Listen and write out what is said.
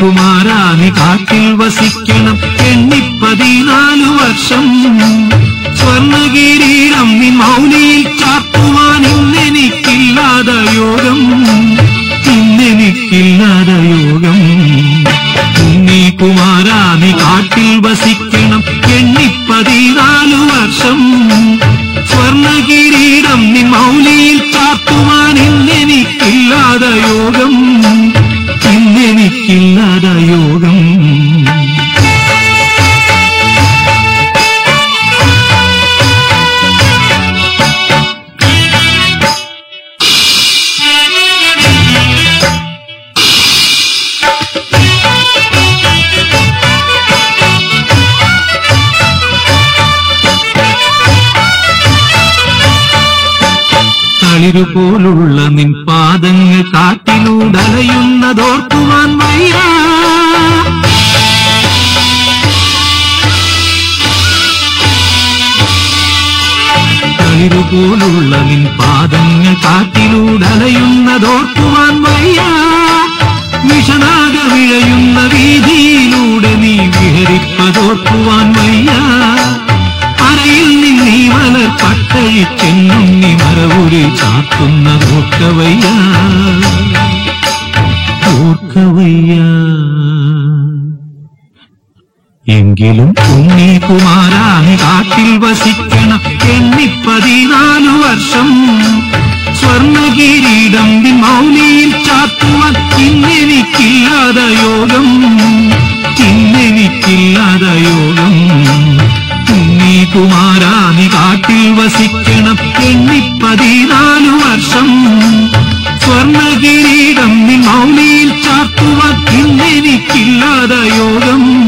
കുമാരാനി കാട്ടിൽ വസിക്കണം. എണ്ണിപ്പതിനാലു വർഷം സ്വർണകിരീടം നിൻ മൗലിയിൽ ചാർത്തുവാൻ ഇന്നെനിക്കില്ലാതെ യോഗം. ഇന്നെനിക്കില്ലാതെ യോഗം. ഇന്നെനിക്കില്ലാത തളിരുപോലുള്ള നിൻ പാദങ്ങൾ കാട്ടിലൂടലയുന്നതോർക്കുവാൻ വയ്യ. തളിരുപോലുള്ള നിൻ പാദങ്ങൾ കാട്ടിലൂടലയുന്നതോർക്കുവാൻ വയ്യ. വിഷനാഗ വിഴയുന്ന വീതിയിലൂടെ നീ വിഹരിപ്പതോർക്കുവാൻ വയ്യ. പട്ടഴിച്ചെന്നും ചെന്നുണ്ണി മരവുരി കാക്കുന്ന ഓർക്കവയ്യ ഓർക്കവയ്യ എങ്കിലും ഉണ്ണി കുമാരാണി കാട്ടിൽ വസിക്കണം. എണ്ണിപ്പതിനാലു വർഷം സ്വർണകിരീടം നിൻ മൗലിയിൽ ചാത്തുവാൻ ഇന്നെനിക്കില്ലാത യോഗം. ഇന്നെനിക്കില്ലാത യോഗം. ഉണ്ണി കുമാരാനി കാട്ടിൽ എന്നി എണ്ണിപ്പതിനാലു വർഷം. സ്വർണകിരീടം നിൻ മൗലിയിൽ ചാർത്തുവാൻ ഇന്നെനിക്കില്ലാതെ യോഗം.